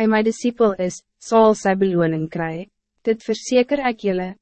hy my discipel is, zal sy beloning kry. Dit verzeker ik jullie,